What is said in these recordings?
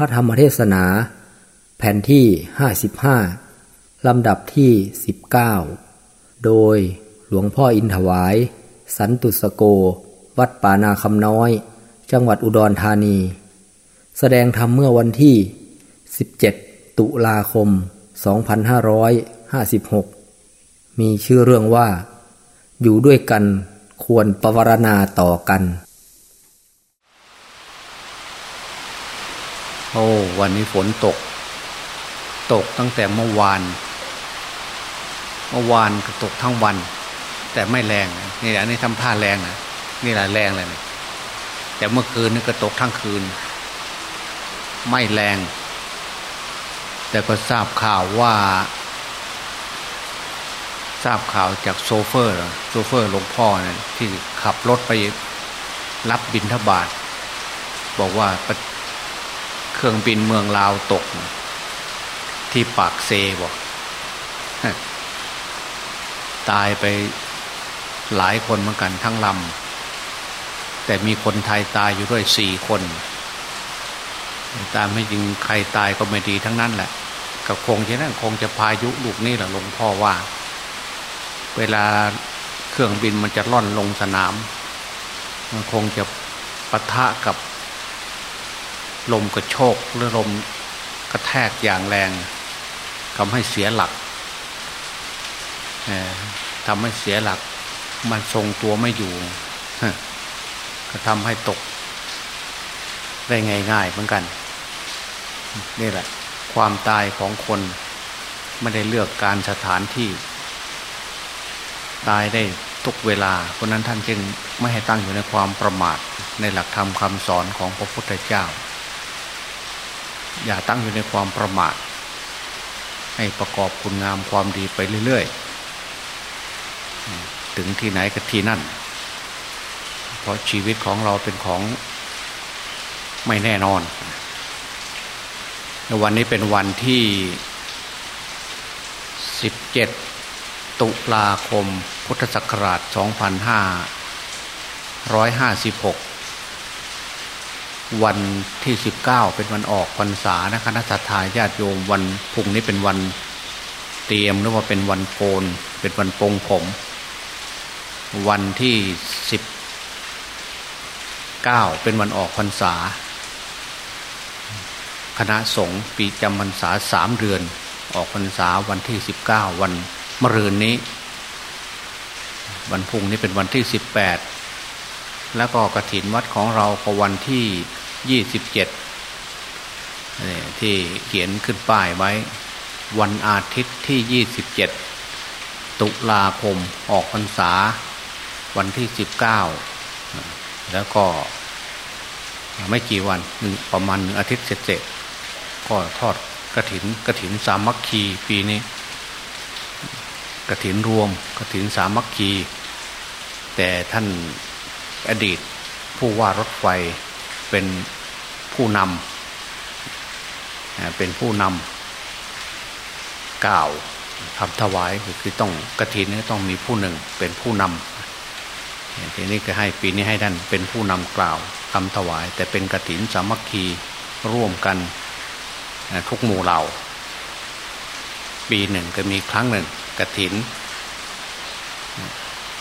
ระธรรมเทศนา แผ่นที่ 55 ลำดับที่ 19 โดยหลวงพ่ออินถวาย สันตุสโก วัดป่านาคำน้อย จังหวัดอุดรธานี แสดงธรรมเมื่อวันที่ 17 ตุลาคม 2556 มีชื่อเรื่องว่า อยู่ด้วยกันควรปวารณาต่อกัน โอ้วันนี้ฝนตก ตกตั้งแต่เมื่อวาน เมื่อวานก็ตกทั้งวัน แต่ไม่แรงนี่แหละนี่ทำท่าแรงนะนี่แหละแรงเลยนะแต่เมื่อคืนนี่ก็ตกทั้งคืน ไม่แรง แต่ก็ทราบข่าวว่า ทราบข่าวจากโซเฟอร์โซเฟอร์หลวงพ่อเนี่ยที่ขับรถไปรับบินทบาทบอกว่า เครื่องบินเมืองลาวตก ที่ปากเซบอกตายไปหลายคนเหมือนกันทั้งลำแต่มีคนไทยตายอยู่ด้วยสี่คน ตามไม่จริงใครตายก็ไม่ดีทั้งนั้นแหละก็คงจะนั่นคงจะพายุลูกนี่แหละหลวงพ่อว่า เวลาเครื่องบินมันจะล่อนลงสนาม มันคงจะปะทะกับ ลมกระโชกหรือลมกระแทกอย่างแรงทำให้เสียหลักทำให้เสียหลัก มันทรงตัวไม่อยู่ก็ทำให้ตก ได้ง่าย ๆ เหมือนกันนี่แหละ ความตายของคนไม่ได้เลือกการสถานที่ ตายได้ทุกเวลาเพราะนั้นท่านจึงไม่ให้ตั้งอยู่ในความประมาทในหลักธรรมคำสอนของพระพุทธเจ้า อย่าตั้งอยู่ในความประมาท ให้ประกอบคุณงามความดีไปเรื่อยๆ ถึงที่ไหนก็ที่นั่น เพราะชีวิตของเราเป็นของไม่แน่นอน วันนี้เป็นวันที่ 17 ตุลาคม พุทธศักราช 2556 วันที่สิบเก้าเป็นวันออกพรรษานะคณะสัตยาญาติโยมวันพุ่งนี้เป็นวันเตรียมหรือว่าเป็นวันโกน เป็นวันปงผม วันที่สิบเก้าเป็นวันออกพรรษา คณะสงฆ์ปีจำพรรษาสามเดือน ออกพรรษาวันที่สิบเก้าวันมะรืนนี้ วันพุ่งนี้เป็นวันที่สิบแปดแล้วก็กระถินวัดของเราก็วันที่ ยี่สิบเจ็ดที่เขียนขึ้นป้ายไว้ วันอาทิตย์ที่ยี่สิบเจ็ดตุลาคมออกพรรษา วันที่สิบเก้าแล้วก็ไม่กี่วันหนึ่งประมาณหนึ่งอาทิตย์เสร็จก็ทอดกระถินกระถินสามัคคีปีนี้ กระถินรวมกระถินสามัคคี แต่ท่านอดีตผู้ว่ารถไฟ เป็นผู้นำเป็นผู้นำกล่าวทำถวายคือต้องกระถินนี้ต้องมีผู้หนึ่งเป็นผู้นำทีนี้ก็ให้ปีนี้ให้ท่านเป็นผู้นำกล่าวทำถวาย แต่เป็นกระถินสามัคคีร่วมกันทุกหมู่เหล่า ปีหนึ่งก็มีครั้งหนึ่งกระถิน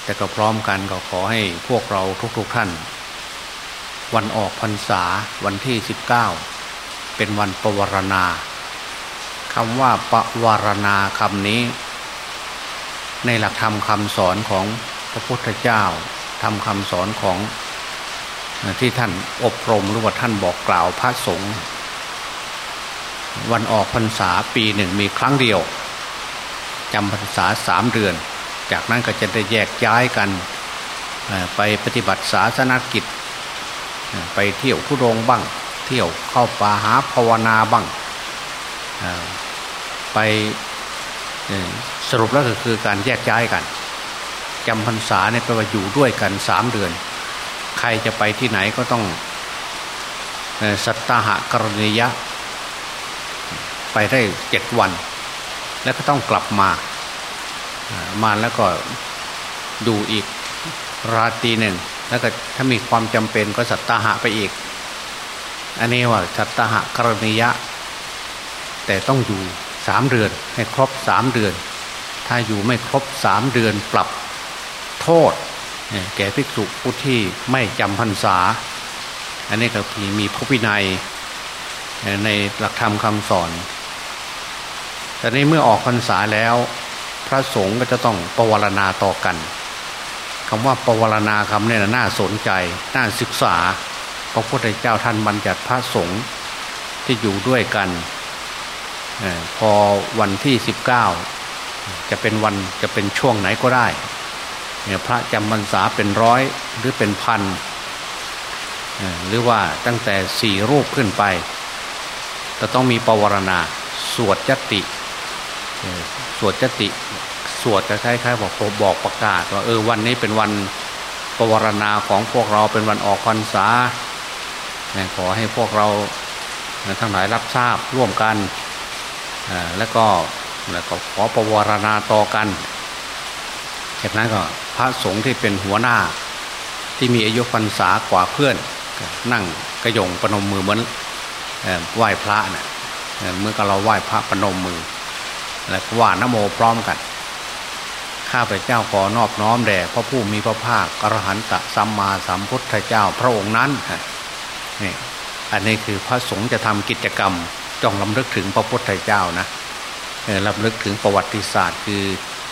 แต่ก็พร้อมกันก็ขอให้พวกเราทุกๆทท่าน วันออกพรรษาวันที่สิบเก้าเป็นวันปวารณาคำว่าปวารณาคำนี้ ในหลักธรรมคำสอนของพระพุทธเจ้าทำคำสอนของที่ท่านอบรมหรือว่าท่านบอกกล่าวพระสงฆ์วันออกพรรษาปีหนึ่งมีครั้งเดียวจำพรรษาสามเดือน จากนั้นก็จะได้แยกย้ายกันไปปฏิบัติศาสนกิจ ไปเที่ยวทุรงบ้าง เที่ยวเข้าป่าหาภาวนาบ้างไปสรุปแล้วก็คือการแยกย้ายกันจำพรรษาเนี่ยแปลว่าอยู่ด้วยกันสามเดือน ใครจะไปที่ไหนก็ต้องสัตตาหะกรณียะ ไปได้เจ็ดวัน แล้วก็ต้องกลับมา มาแล้วก็ดูอีกราตรีหนึ่ง แล้วก็ถ้ามีความจำเป็นก็สัตตาหะไปอีก อันนี้ว่าสัตตาหะกรณียะ แต่ต้องอยู่สามเดือนให้ครบสามเดือน ถ้าอยู่ไม่ครบสามเดือนปรับโทษ แก่ภิกษุผู้ที่ไม่จำพรรษา อันนี้ก็มีพระวินัยในหลักธรรมคำสอนแต่ในเมื่อออกพรรษาแล้ว พระสงฆ์ก็จะต้องประวรณาต่อกัน คำว่าประวรณาคำนี้น่าสนใจน่าศึกษา พระพุทธเจ้าท่านบัญญัติพระสงฆ์ที่อยู่ด้วยกันอพอวันที่สิบเก้าจะเป็นวันจะเป็นช่วงไหนก็ได้เนี่ยพระจำพรรษาเป็นร้อยหรือเป็นพันหรือว่าตั้งแต่สี่รูปขึ้นไปจะต้องมีปวารณาสวดจติสวดจติ สวดจะคล้ายๆบอกบอกประกาศว่าเออวันนี้เป็นวันปวารณาของพวกเราเป็นวันออกพรรษาขอให้พวกเราทั้งหลายรับทราบร่วมกันแล้วก็แล้วก็ขอปวารณาต่อกัน จากนั้นก็พระสงฆ์ที่เป็นหัวหน้าที่มีอายุพรรษากว่าเพื่อน นั่งกระยงปนมมือเหมือนไหว้พระเนะ่ยเมื่อเราไหว้พระปนมมือ แล้วว่านโมพร้อมกัน ข้าพเจ้าขอนอบน้อมแด่พระผู้มีพระภาคอรหันตสัมมาสัมพุทธเจ้าพระองค์นั้นนี่อันนี้คือพระสงฆ์จะทำกิจกรรมจ้องลำลึกถึงพระพุทธเจ้านะลำลึกถึงประวัติศาสตร์ คือ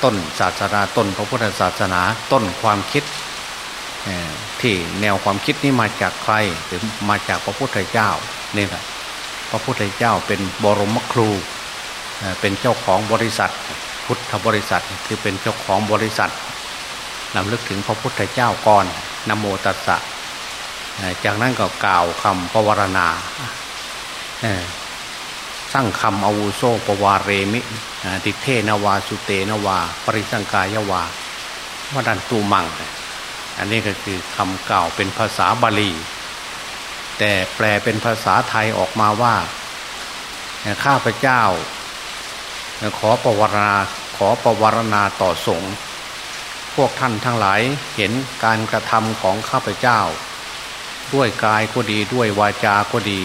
ต้นศาสนาต้นพระพุทธศาสนาต้นความคิดที่แนวความคิดนี้มาจากใครหรือมาจากพระพุทธเจ้านี่แหละพระพุทธเจ้าเป็นบรมครูเป็นเจ้าของบริษัท พุทธบริษัทคือเป็นเจ้าของบริษัทนำลึกถึงพระพุทธเจ้าก่อนนโมตัสสะจากนั้นก็กล่าวคำปวารณาสร้างคำอาวุโสปวารเรมิติเทนวาสุเตนวา ปริสังกายวาวดันตูมัง อันนี้ก็คือคำกล่าวเป็นภาษาบาลี แต่แปลเป็นภาษาไทยออกมาว่าข้าพเจ้า ขอประวรณาขอประวรณาต่อสงฆ์พวกท่านทั้งหลายเห็นการกระทำของข้าพเจ้า ด้วยกายก็ดีด้วยวาจาก็ดี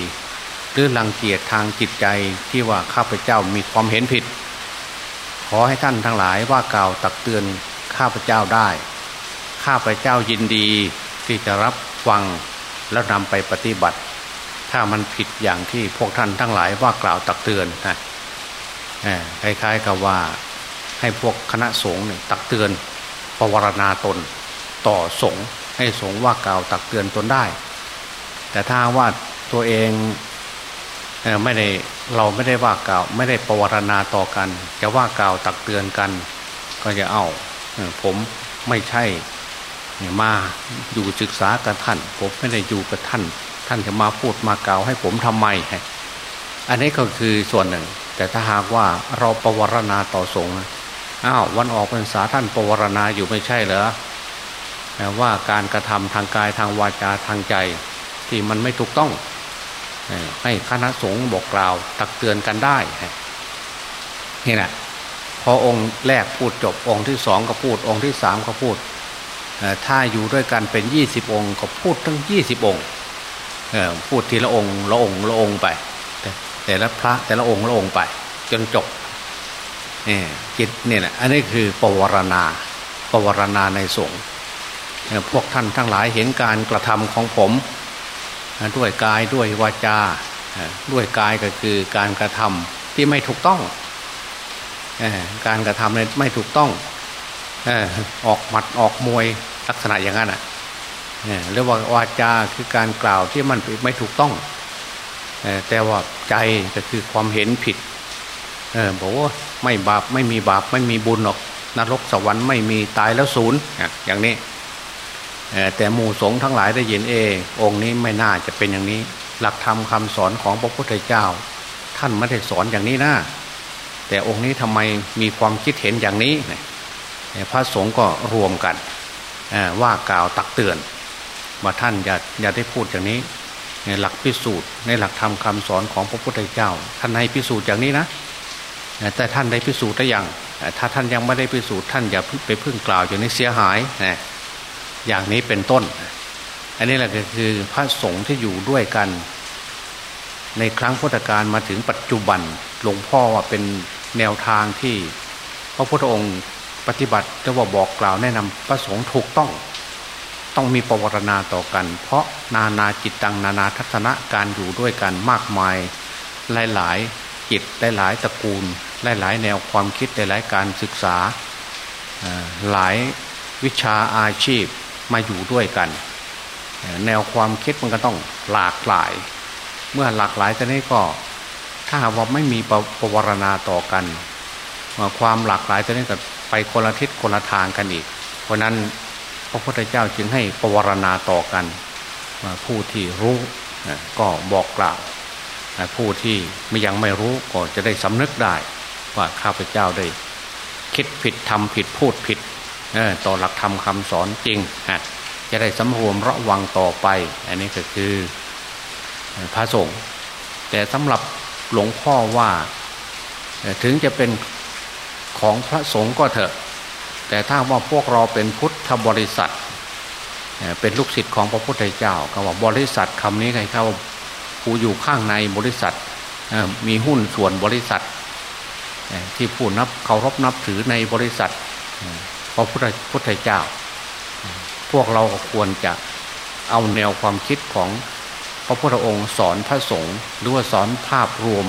หรือรังเกียจทางจิตใจที่ว่าข้าพเจ้ามีความเห็นผิด ขอให้ท่านทั้งหลายว่ากล่าวตักเตือนข้าพเจ้าได้ ข้าพเจ้ายินดีที่จะรับฟังแล้วนำไปปฏิบัติ ถ้ามันผิดอย่างที่พวกท่านทั้งหลายว่ากล่าวตักเตือนนะ คล้ายๆกับว่าให้พวกคณะสงฆ์ตักเตือนปวารณาตน ต่อสงฆ์ให้สงฆ์ว่ากล่าวตักเตือนตนได้ แต่ถ้าว่าตัวเองไม่ได้เราไม่ได้ว่ากล่าว ไม่ได้ประวรณาต่อกัน จะว่ากล่าวตักเตือนกัน ก็จะเอาผมไม่ใช่มาอยู่ศึกษากับท่าน ผมไม่ได้อยู่กับท่าน ท่านจะมาพูดมากล่าวให้ผมทำไม อันนี้ก็คือส่วนหนึ่ง แต่ถ้าหากว่าเราประวรณาต่อสงฆ์อ้าววันออกพรรษาท่านประวรณาอยู่ไม่ใช่เหรอว่าการกระทำทางกายทางวาจาทางใจ ที่มันไม่ถูกต้อง ให้คณะสงฆ์บอกกล่าวตักเตือนกันได้นี่แหละพอองค์แรกพูดจบองค์ที่สองก็พูดองค์ที่สามก็พูดถ้าอยู่ด้วยกันเป็นยี่สิบองค์ ก็พูดทั้งยี่สิบองค์พูดทีละองค์ละองค์ละองค์ไป แต่ละพระแต่ละองค์ละองค์ไป จนจบเนี่ยจิตเนี่ยแหละอันนี้คือปวารณาปวารณาในสงฆ์พวกท่านทั้งหลายเห็นการกระทำของผม ด้วยกายด้วยวาจาด้วยกายก็คือการกระทำที่ไม่ถูกต้องการกระทำไม่ถูกต้องออกหมัดออกมวยลักษณะอย่างนั้นอะเรียกว่าวาจาคือการกล่าวที่มันไม่ถูกต้อง แต่ว่าใจก็คือความเห็นผิดอบอกว่าไม่บาปไม่มีบาปไม่มีบุญหรอกนรกสวรรค์ไม่มีตายแล้วศูนย์อย่างนี้แต่หมู่สงฆ์ทั้งหลายได้ยินเอองค์นี้ไม่น่าจะเป็นอย่างนี้ หลักธรรมคาสอนของพระพุทธเจ้า ท่านไม่ได้สอนอย่างนี้นะแต่องค์นี้ทำไมมีความคิดเห็นอย่างนี้พระสงฆ์ก็รวมกันว่ากล่าวตักเตือนว่าท่านอย่าอย่าได้พูดอย่างนี้ หลักพิสูจน์ในหลักธรรมคาสอนของพระพุทธเจ้า ท่านให้พิสูจน์อย่างนี้นะแต่ท่านได้พิสูจน์ได้ยังถ้าท่านยังไม่ได้พิสูจน์ท่านอย่าไปพึ่งกล่าวอย่างนี้เสียหายนะอย่างนี้เป็นต้น อันนี้แหละก็คือพระสงฆ์ที่อยู่ด้วยกัน ในครั้งพุทธกาลมาถึงปัจจุบันหลวงพ่อว่าเป็นแนวทางที่ พระพุทธองค์ปฏิบัติจะว่าบอกกล่าวแนะนำพระสงฆ์ถูกต้อง ต้องมีปวารณาต่อกัน เพราะนานาจิตตังนานาทัศนะการอยู่ด้วยกันมากมาย หลายๆจิตหลายๆตระกูล หลายๆแนวความคิดหลายๆการศึกษาหลายวิชาอาชีพมาอยู่ด้วยกัน แนวความคิดมันก็ต้องหลากหลาย เมื่อหลากหลายตอนนี้ก็ถ้าว่าไม่มีปวารณาต่อกัน ความหลากหลายตอนนี้ก็ไปคนละทิศคนละทางกันอีก เพราะนั้น พระพุทธเจ้าจึงให้ปวารณาต่อกันผู้ที่รู้ก็บอกกล่าวผู้ที่ไม่ยังไม่รู้ก็จะได้สำนึกได้ ว่าข้าพเจ้าได้ คิดผิดทำผิดพูดผิดต่อหลักธรรมคาสอนจริงจะได้สำรวมระวังต่อไป อันนี้ก็คือพระสงฆ์แต่สำหรับหลวงพ่อว่าถึงจะเป็นของพระสงฆ์ก็เถอะ แต่ถ้าว่าพวกเราเป็นพุทธบริษัท เป็นลูกศิษย์ของพระพุทธเจ้าคำว่าบริษัทคำนี้ใครเขาผู้อยู่ข้างในบริษัทมีหุ้นส่วนบริษัท ที่ผู้นับเคารพนับถือในบริษัทพระพุทธเจ้า พวกเราก็ควรจะเอาแนวความคิดของพระพุทธองค์สอนพระสงฆ์หรือว่าสอนภาพรวม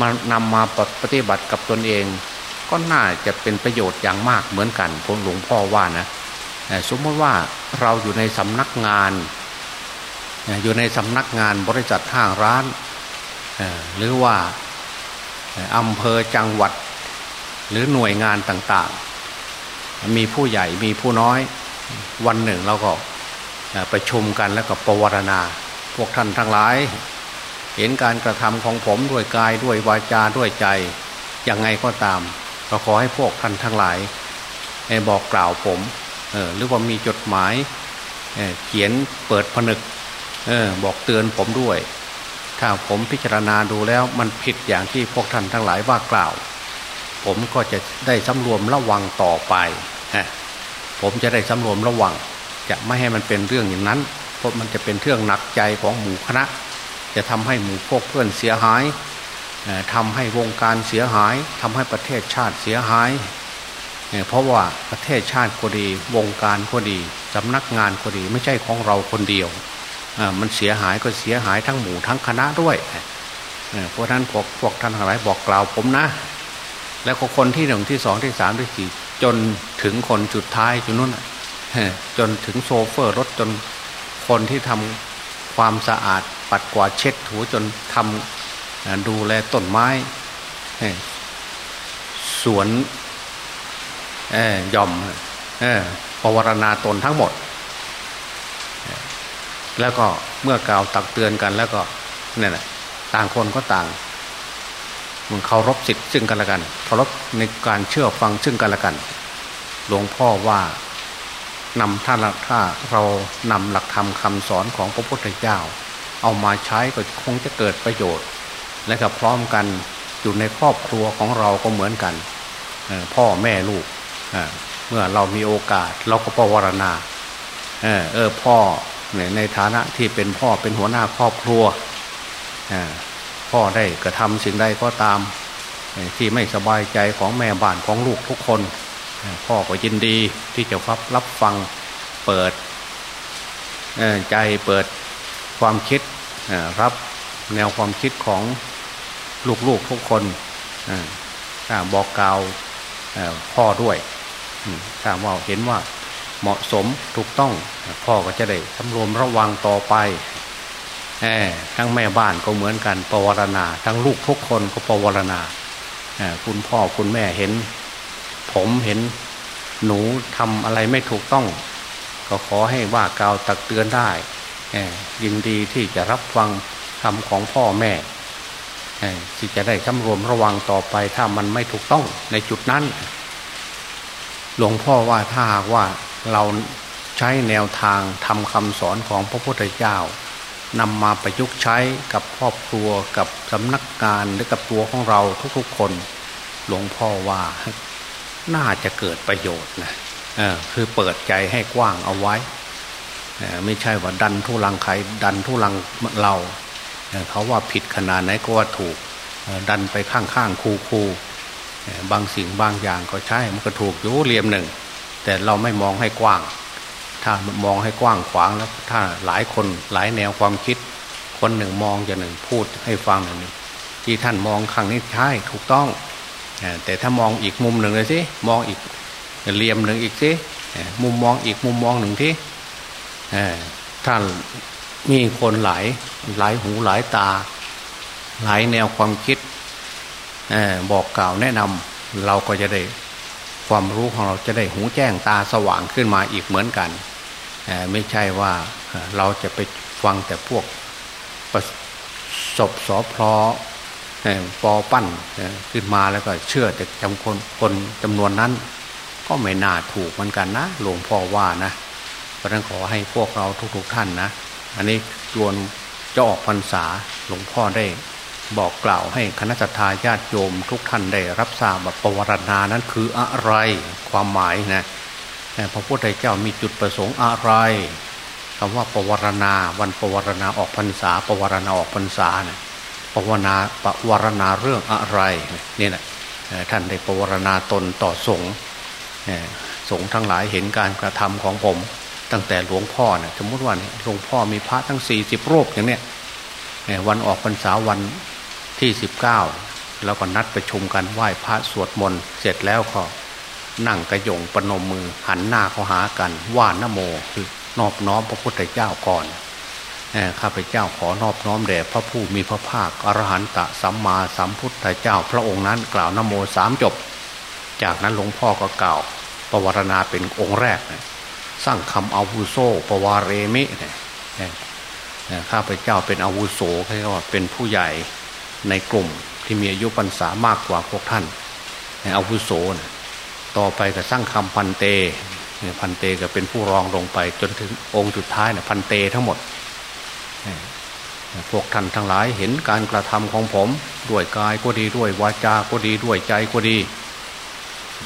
มานำมาปฏิบัติกับตนเอง ก็น่าจะเป็นประโยชน์อย่างมากเหมือนกันผมหลวงพ่อว่านะสมมติว่าเราอยู่ในสำนักงาน อยู่ในสำนักงานบริษัทห้างร้าน หรือว่าอำเภอจังหวัด หรือหน่วยงานต่างๆ มีผู้ใหญ่มีผู้น้อยวันหนึ่งเราก็ไปชมกันแล้วก็ประวรณา พวกท่านทั้งหลาย เห็นการกระทำของผมด้วยกายด้วยวาจาด้วยใจยังไงก็ตาม ก็ขอให้พวกท่านทั้งหลายบอกกล่าวผมหรือว่ามีจดหมายเขียนเปิดผนึกออบอกเตือนผมด้วย ถ้าผมพิจารณาดูแล้วมันผิดอย่างที่พวกท่านทั้งหลายว่ากล่าว ผมก็จะได้สำรวมระวังต่อไป ผมจะได้สำรวมระวัง จะไม่ให้มันเป็นเรื่องอย่างนั้น เพราะมันจะเป็นเรื่องหนักใจของหมู่คณะ จะทำให้หมู่พวกเพื่อนเสียหาย ทำให้วงการเสียหายทำให้ประเทศชาติเสียหาย เพราะว่าประเทศชาติก็ดี วงการก็ดีสำนักงานก็ดี ไม่ใช่ของเราคนเดียว มันเสียหายก็เสียหายทั้งหมู่ทั้งคณะด้วย เพราะนั้นพวกพวกท่านหลายบอกกล่าวผมนะ แล้วก็คนที่หนึ่งที่สองที่สามที่สี่จนถึงคนจุดท้ายจุดนู้นจนถึงโซเฟอร์รถจนคนที่ทำความสะอาดปัดกวาดเช็ดถูจนทำ ดูแลต้นไม้สวนย่อมปวารณาตนทั้งหมด แล้วก็เมื่อกล่าวตักเตือนกันแล้วก็เนี่ยแหละต่างคนก็ต่างมันเคารพสิทธิ์ซึ่งกันและกันเคารพในการเชื่อฟังซึ่งกันและกัน หลวงพ่อว่านำท่านถ้าเรานำหลักธรรมคาสอนของพระพุทธเจ้า เอามาใช้ก็คงจะเกิดประโยชน์ และก็พร้อมกันอยู่ในครอบครัวของเราก็เหมือนกัน พ่อแม่ลูกเมื่อเรามีโอกาสเราก็ปวารณาเออพ่อในในฐานะที่เป็นพ่อเป็นหัวหน้าครอบครัวพ่อได้กระทำสิ่งใดก็ตาม ที่ไม่สบายใจของแม่บ้านของลูกทุกคน พ่อก็ยินดีที่จะรับรับฟังเปิดใจเปิดความคิดรับ แนวความคิดของลูกๆทุกคนบอกกล่าวพ่อด้วยถ้าว่าเห็นว่าเหมาะสมถูกต้องพ่อก็จะได้สำรวมระวังต่อไปทั้งแม่บ้านก็เหมือนกันปวารณา ทั้งลูกทุกคนก็ปวารณาคุณพ่อคุณแม่เห็น ผมเห็นหนูทำอะไรไม่ถูกต้อง ก็ขอให้ว่ากล่าวตักเตือนได้ยินดีที่จะรับฟัง คำของพ่อแม่ที่จะได้สำรวมระวังต่อไป ถ้ามันไม่ถูกต้องในจุดนั้น หลวงพ่อว่าถ้าหากว่าเราใช้แนวทางทำคำสอนของพระพุทธเจ้านำมาประยุกต์ใช้กับครอบครัวกับสำนักงานหรือกับตัวของเราทุกๆคน หลวงพ่อว่าน่าจะเกิดประโยชน์นะคือเปิดใจให้กว้างเอาไว้ไม่ใช่ว่าดันทุลังใครดันทุลังเรา เขาว่าผิดขนาดไหนก็ว่าถูกดันไปข้างๆคูคูบางสิ่งบางอย่างก็ใช่ มันก็ถูกอยู่เหลี่ยมหนึ่ง แต่เราไม่มองให้กว้าง ถ้ามองให้กว้างขวางแล้วถ้าหลายคนหลายแนวความคิด คนหนึ่งมองอย่างหนึ่งพูดให้ฟังอย่างหนึ่งที่ท่านมองครั้งนี้ใช่ถูกต้อง แต่ถ้ามองอีกมุมหนึ่งเลยสิมองอีกเหลี่ยมหนึ่งอีกสิมุมมองอีกมุมมองหนึ่งที่ท่าน มีคนหลายหลายหูหลายตา หลายแนวความคิดบอกกล่าวแนะนำเราก็จะได้ความรู้ของเราจะได้หูแจ้งตาสว่างขึ้นมาอีกเหมือนกันไม่ใช่ว่าเราจะไปฟังแต่พวกประสบสอพลอปอปั้นขึ้นมาแล้วก็เชื่อแต่จำคนคนจำนวนนั้น ก็ไม่น่าถูกเหมือนกันนะหลวงพ่อว่านะเพราะนั้นขอให้พวกเราทุกๆท่านนะ อันนี้จวนจะออกพรรษาหลวงพ่อได้ บอกกล่าวให้คณะทาญาติโยมทุกท่านได้รับทราบว่าปวารณานั้นคืออะไรความหมายนะพระพุทธเจ้ามีจุดประสงค์อะไรคำว่าปวารณาวันปวารณาออกพรรษาปวารณาออกพรรษาเนะปวารณาปวารณาเรื่องอะไรนี่แหละท่านได้ปวารณาตนต่อสงฆ์สงฆ์ทั้งหลายเห็นการกระทำของผม ตั้งแต่หลวงพ่อเนี่ยสมมติว่าหลวงพ่อมีพระทั้งสี่สิบรูปอย่างเนี้ยวันออกพรรษาวันที่สิบเก้าแล้วก็นัดประชุมกันไหว้พระสวดมนต์เสร็จแล้วก็นั่งกระยงปนมมือหันหน้าเข้าหากันว่านโมคือนอบน้อมพระพุทธเจ้าก่อนข้าพเจ้าขอนอบน้อมแด่พระผู้มีพระภาคอรหันตะสัมมาสัมพุทธเจ้า พระองค์นั้นกล่าวนโมสามจบ จากนั้นหลวงพ่อก็กล่าว ประวรณาเป็นองค์แรก สร้างคำอาวุโสปวารเรมิข้าพเจ้าเป็นอาวุโสเรียกว่าเป็นผู้ใหญ่ในกลุ่มที่มีอายุพรรษามากกว่าพวกท่านในอาวุโสนะต่อไปก็สร้างคำพันเตพันเตก็เป็นผู้รองลงไปจนถึงองค์สุดท้ายนะพันเตทั้งหมดพวกท่านทั้งหลายเห็นการกระทำของผม ด้วยกายก็ดีด้วยวาจาก็ดีด้วยใจก็ดี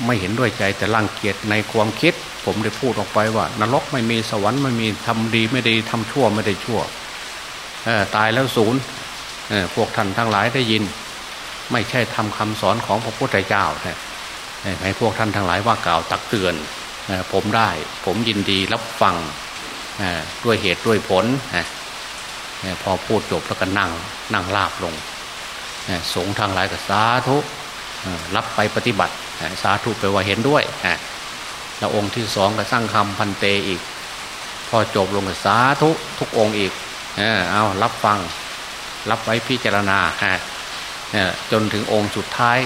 ไม่เห็นด้วยใจแต่ร่างเกียรตในความคิด ผมได้พูดออกไปว่า นรกไม่มีสวรรค์ไม่มีทำดีไม่ได้ทำชั่วไม่ได้ชั่วตายแล้วศูนย์พวกท่านทั้งหลายได้ยิน ไม่ใช่ทำคำสอนของพระพุทธเจ้าให้พวกท่านทั้งหลายว่ากล่าวตักเตือนผมได้ ผมยินดีรับฟังด้วยเหตุด้วยผลพอพูดจบแล้วก็นั่งนั่งลาบลงสงฆ์ทางหลายก็สาธุรับไปปฏิบัติ สาธุไปว่าเห็นด้วยแล้วองค์ที่สองก็สร้างคำพันเตอีก พอจบลงก็สาธุทุกองค์อีกเอารับฟัง รับไว้พิจารณาจนถึงองค์สุดท้าย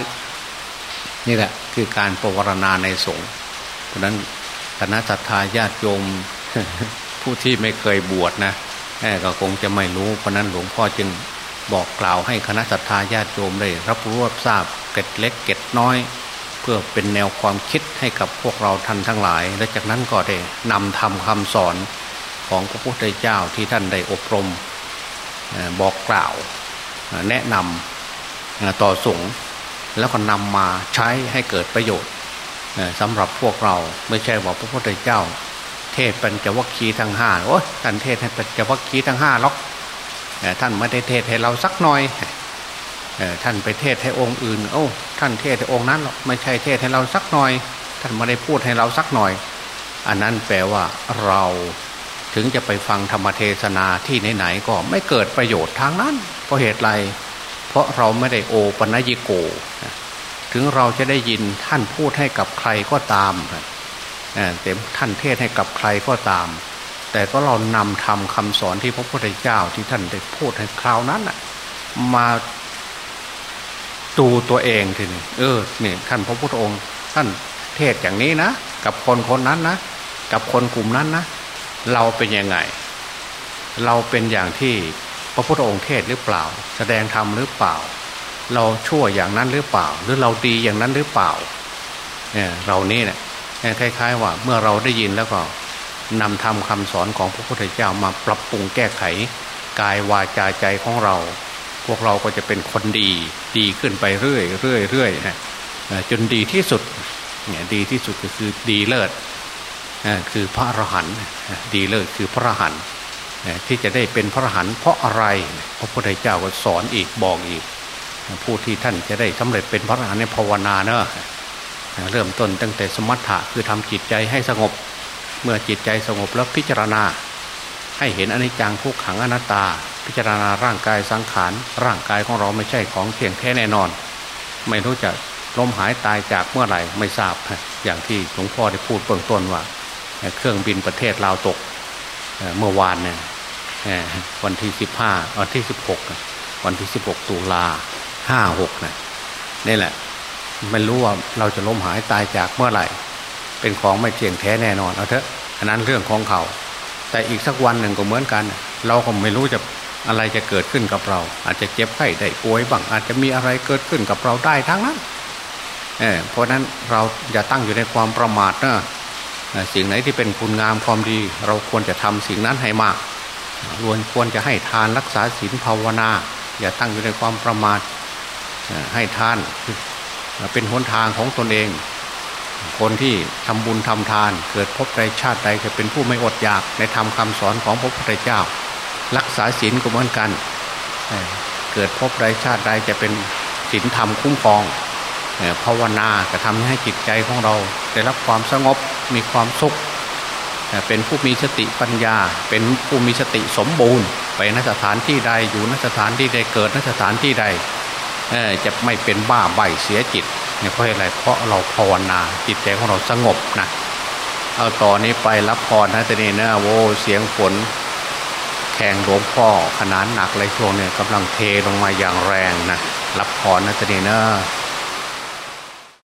นี่แหละคือการปรวรณาในสงฆ์เพราะนั้นคณะสัตยาญาติโยมผู้ที่ไม่เคยบวชนะก็คงจะไม่รู้เพราะนั้นหลวงพ่อจึงบอกกล่าวให้คณะสัตยาญาติโยมได้รับรู้รับทราบเก็ดเล็กเก็ดน้อย พื่อเป็นแนวความคิดให้กับพวกเราท่านทั้งหลาย และจากนั้นก็ได้นำทำคำสอนของพระพุทธเจ้าที่ท่านได้อบรมบอกกล่าวแนะนำต่อสงฆ์แล้วก็นำมาใช้ให้เกิดประโยชน์สำหรับพวกเราไม่ใช่ว่าพระพุทธเจ้า เทศเป็นจวัคคีทั้งห้าโอ้ท่านเทศให้เป็นจวัคคีทั้งห้าหรอกท่านไม่ได้เทศให้เราสักหน่อย ท่านไปเทศให้องค์อื่น โอ้ท่านเทศให้องค์นั้นหรอกไม่ใช่เทศให้เราสักหน่อย ท่านไม่ได้พูดให้เราสักหน่อย อันนั้นแปลว่าเราถึงจะไปฟังธรรมเทศนาที่ไหนๆก็ไม่เกิดประโยชน์ทางนั้น เพราะเหตุไร เพราะเราไม่ได้โอปัญญิโก ถึงเราจะได้ยินท่านพูดให้กับใครก็ตามเต็มท่านเทศให้กับใครก็ตาม แต่ก็เรานำทำคำสอนที่พระพุทธเจ้าที่ท่านได้พูดให้คราวนั้นมา ดูตัวเองทีนี้เออเนี่ยท่านพระพุทธองค์ท่านเทศอย่างนี้นะกับคนคนนั้นนะกับคนกลุ่มนั้นนะเราเป็นยังไง เราเป็นอย่างที่พระพุทธองค์เทศหรือเปล่า แสดงธรรมหรือเปล่า เราชั่วอย่างนั้นหรือเปล่า หรือเราดีอย่างนั้นหรือเปล่าเนี่ยเรานี่เนี่ยคล้าย ๆ ว่าเมื่อเราได้ยินแล้วก็นำทำคำสอนของพระพุทธเจ้ามาปรับปรุงแก้ไข กายวาจาใจของเรา วกเราก็จะเป็นคนดี ดีขึ้นไปเรื่อยเรื่อยเรื่อยนะจนดีที่สุดเนี่ยดีที่สุดก็คือดีเลิศคือพระอรหันต์ดีเลิศคือพระอรหันต์ที่จะได้เป็นพระอรหันต์เพราะอะไรพระพุทธเจ้าก็สอนอีกบอกอีก ผู้ที่ท่านจะได้สำเร็จเป็นพระอรหันต์ในภาวนาเนอะเริ่มต้นตั้งแต่สมถะคือทำจิตใจให้สงบ เมื่อจิตใจสงบแล้วพิจารณา ให้เห็นอนิจจังทุกขังอนัตตา พิจารณาร่างกายสังขารร่างกายของเราไม่ใช่ของเที่ยงแท้แน่นอน ไม่รู้จะล้มหายตายจากเมื่อไหร่ไม่ทราบ อย่างที่หลวงพ่อได้พูดเบื้องต้นว่า เครื่องบินประเทศลาวตกเมื่อวานเนี่ยวันที่สิบห้าวันที่สิบหกวันที่สิบหกตุลาห้าหกนะนี่แหละ ไม่รู้ว่าเราจะล้มหายตายจากเมื่อไหร่ เป็นของไม่เที่ยงแท้แน่นอนเอาเถอะอันนั้นเรื่องของเขา แต่อีกสักวันหนึ่งก็เหมือนกัน เราก็ไม่รู้จะอะไรจะเกิดขึ้นกับเรา อาจจะเจ็บไข้ได้ป่วยบ้างอาจจะมีอะไรเกิดขึ้นกับเราได้ทั้งนั้นเเพราะนั้นเราอย่าตั้งอยู่ในความประมาทนะสิ่งไหนที่เป็นคุณงามความดี เราควรจะทำสิ่งนั้นให้มากรวนควรจะให้ทานรักษาศีลภาวนา อย่าตั้งอยู่ในความประมาทให้ทานเป็นหนทางของตนเอง คนที่ทำบุญทำทาน เกิดพบใดชาติใดจะเป็นผู้ไม่อดอยากในธรรมคาสอนของพระพุทธเจ้า รักษาศีลก็เหมือนกัน เกิดพบใดชาติใดจะเป็นศีลธรรมคุ้มครองภาวนาจะทำให้จิตใจของเรา ได้รับความสงบมีความสุขเป็นผู้มีสติปัญญา เป็นผู้มีสติสมบูรณ์ ไปนสถานที่ใดอยู่นสถานที่ใดเกิดนสถานที่ใดจะไม่เป็นบ้าใบเสียจิต เนี่ยเพราะอะไรเพราะเราภาวนาจิตใจของเราสงบนะเอาต่อนนี้ไปรับพรนะตนี้นะโวเสียงฝนแข่งหลวงพ่อขนานหนักเลยช่วงเนี่ยกำลังเทลงมาอย่างแรงนะรับพรนะตนี้นะ